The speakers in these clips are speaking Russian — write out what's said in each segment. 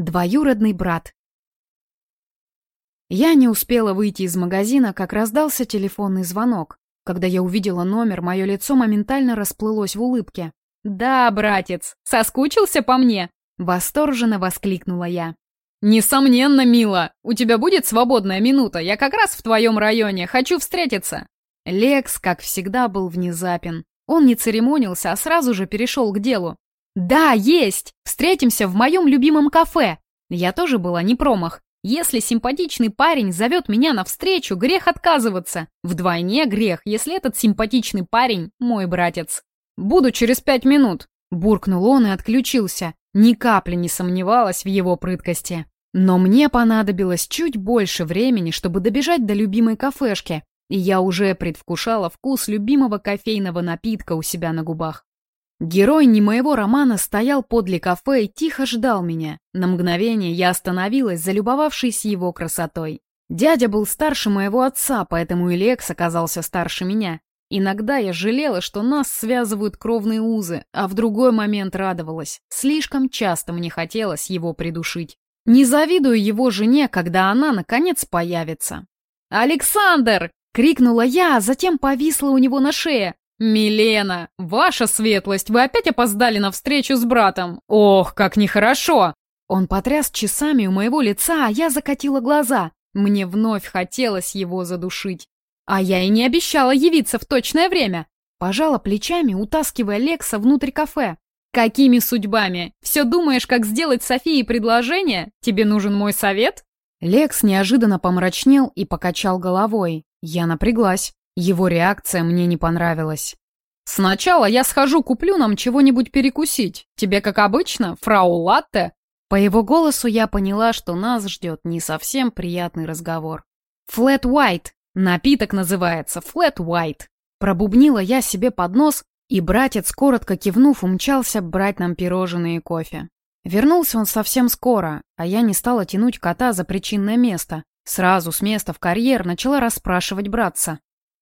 Двоюродный брат. Я не успела выйти из магазина, как раздался телефонный звонок. Когда я увидела номер, мое лицо моментально расплылось в улыбке. «Да, братец, соскучился по мне?» Восторженно воскликнула я. «Несомненно, мила. У тебя будет свободная минута. Я как раз в твоем районе. Хочу встретиться». Лекс, как всегда, был внезапен. Он не церемонился, а сразу же перешел к делу. «Да, есть! Встретимся в моем любимом кафе!» Я тоже была не промах. Если симпатичный парень зовет меня навстречу, грех отказываться. Вдвойне грех, если этот симпатичный парень мой братец. «Буду через пять минут», — буркнул он и отключился. Ни капли не сомневалась в его прыткости. Но мне понадобилось чуть больше времени, чтобы добежать до любимой кафешки, и я уже предвкушала вкус любимого кофейного напитка у себя на губах. Герой не моего романа стоял подле кафе и тихо ждал меня. На мгновение я остановилась, залюбовавшись его красотой. Дядя был старше моего отца, поэтому и Лекс оказался старше меня. Иногда я жалела, что нас связывают кровные узы, а в другой момент радовалась. Слишком часто мне хотелось его придушить. Не завидую его жене, когда она, наконец, появится. «Александр!» — крикнула я, а затем повисла у него на шее. «Милена, ваша светлость, вы опять опоздали на встречу с братом. Ох, как нехорошо!» Он потряс часами у моего лица, а я закатила глаза. Мне вновь хотелось его задушить. А я и не обещала явиться в точное время. Пожала плечами, утаскивая Лекса внутрь кафе. «Какими судьбами? Все думаешь, как сделать Софии предложение? Тебе нужен мой совет?» Лекс неожиданно помрачнел и покачал головой. Я напряглась. Его реакция мне не понравилась. «Сначала я схожу, куплю нам чего-нибудь перекусить. Тебе, как обычно, фрау Латте?» По его голосу я поняла, что нас ждет не совсем приятный разговор. «Флэт Уайт. Напиток называется Флэт Уайт». Пробубнила я себе под нос, и братец, коротко кивнув, умчался брать нам пирожные и кофе. Вернулся он совсем скоро, а я не стала тянуть кота за причинное место. Сразу с места в карьер начала расспрашивать братца.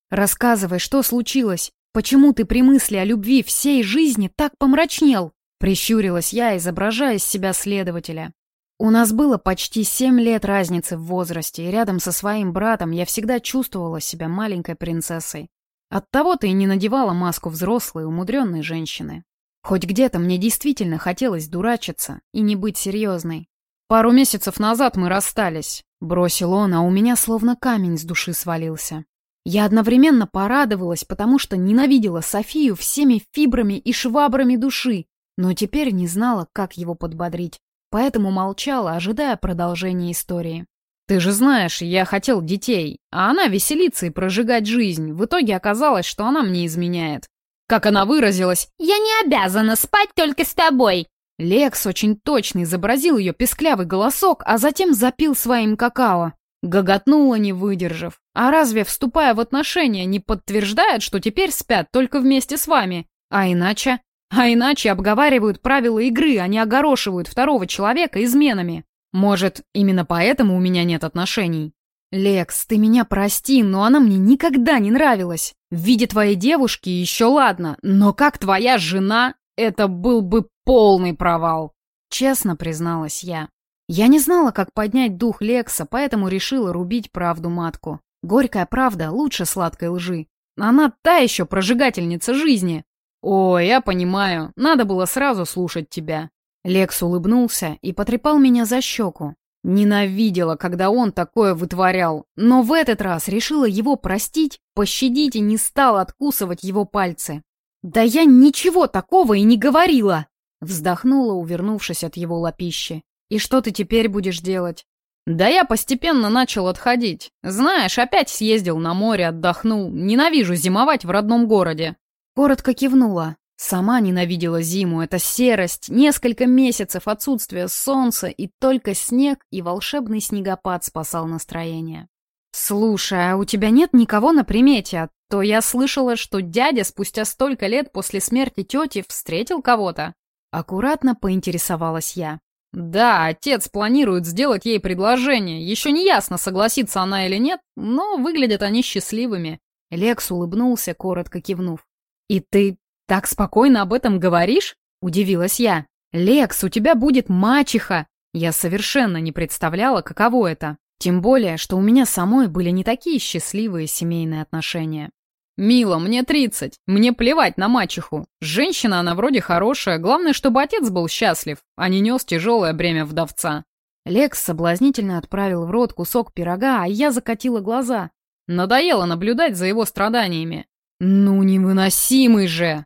«Рассказывай, что случилось? Почему ты при мысли о любви всей жизни так помрачнел?» Прищурилась я, изображая из себя следователя. У нас было почти семь лет разницы в возрасте, и рядом со своим братом я всегда чувствовала себя маленькой принцессой. Оттого-то и не надевала маску взрослой, умудренной женщины. Хоть где-то мне действительно хотелось дурачиться и не быть серьезной. «Пару месяцев назад мы расстались», — бросил он, а у меня словно камень с души свалился. Я одновременно порадовалась, потому что ненавидела Софию всеми фибрами и швабрами души, но теперь не знала, как его подбодрить, поэтому молчала, ожидая продолжения истории. «Ты же знаешь, я хотел детей, а она веселиться и прожигать жизнь. В итоге оказалось, что она мне изменяет. Как она выразилась, «Я не обязана спать только с тобой». Лекс очень точно изобразил ее песклявый голосок, а затем запил своим какао. Гоготнула, не выдержав. А разве, вступая в отношения, не подтверждают, что теперь спят только вместе с вами? А иначе? А иначе обговаривают правила игры, а не огорошивают второго человека изменами. Может, именно поэтому у меня нет отношений? Лекс, ты меня прости, но она мне никогда не нравилась. В виде твоей девушки еще ладно, но как твоя жена, это был бы полный провал. Честно призналась я. Я не знала, как поднять дух Лекса, поэтому решила рубить правду матку. Горькая правда лучше сладкой лжи. Она та еще прожигательница жизни. О, я понимаю, надо было сразу слушать тебя. Лекс улыбнулся и потрепал меня за щеку. Ненавидела, когда он такое вытворял, но в этот раз решила его простить, пощадить и не стала откусывать его пальцы. «Да я ничего такого и не говорила!» Вздохнула, увернувшись от его лапищи. «И что ты теперь будешь делать?» «Да я постепенно начал отходить. Знаешь, опять съездил на море, отдохнул. Ненавижу зимовать в родном городе». Коротко кивнула. Сама ненавидела зиму, это серость, несколько месяцев отсутствия солнца, и только снег и волшебный снегопад спасал настроение. «Слушай, а у тебя нет никого на примете? А то я слышала, что дядя спустя столько лет после смерти тети встретил кого-то». Аккуратно поинтересовалась я. Да, отец планирует сделать ей предложение. Еще не ясно, согласится она или нет, но выглядят они счастливыми. Лекс улыбнулся, коротко кивнув. «И ты так спокойно об этом говоришь?» — удивилась я. «Лекс, у тебя будет мачеха!» Я совершенно не представляла, каково это. Тем более, что у меня самой были не такие счастливые семейные отношения. «Мила, мне 30. Мне плевать на мачеху. Женщина она вроде хорошая, главное, чтобы отец был счастлив, а не нес тяжелое бремя вдовца». Лекс соблазнительно отправил в рот кусок пирога, а я закатила глаза. Надоело наблюдать за его страданиями. «Ну, невыносимый же!»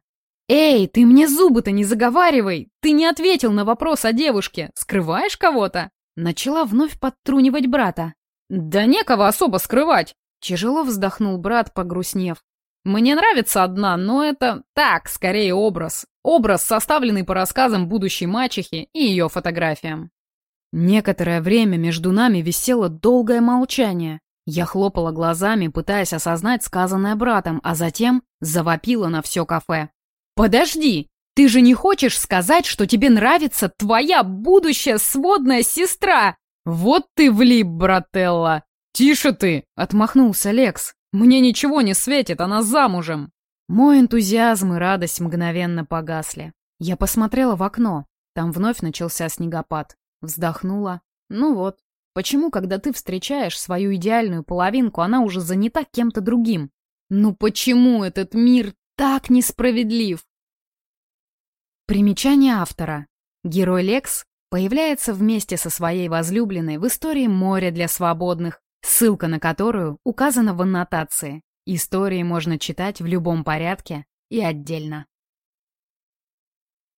«Эй, ты мне зубы-то не заговаривай! Ты не ответил на вопрос о девушке! Скрываешь кого-то?» Начала вновь подтрунивать брата. «Да некого особо скрывать!» Тяжело вздохнул брат, погрустнев. «Мне нравится одна, но это так, скорее образ. Образ, составленный по рассказам будущей мачехи и ее фотографиям». Некоторое время между нами висело долгое молчание. Я хлопала глазами, пытаясь осознать сказанное братом, а затем завопила на все кафе. «Подожди! Ты же не хочешь сказать, что тебе нравится твоя будущая сводная сестра? Вот ты влип, брателла!» «Тише ты!» — отмахнулся Лекс. «Мне ничего не светит, она замужем!» Мой энтузиазм и радость мгновенно погасли. Я посмотрела в окно. Там вновь начался снегопад. Вздохнула. Ну вот. Почему, когда ты встречаешь свою идеальную половинку, она уже занята кем-то другим? Ну почему этот мир так несправедлив. Примечание автора. Герой Лекс появляется вместе со своей возлюбленной в истории «Море для свободных», ссылка на которую указана в аннотации. Истории можно читать в любом порядке и отдельно.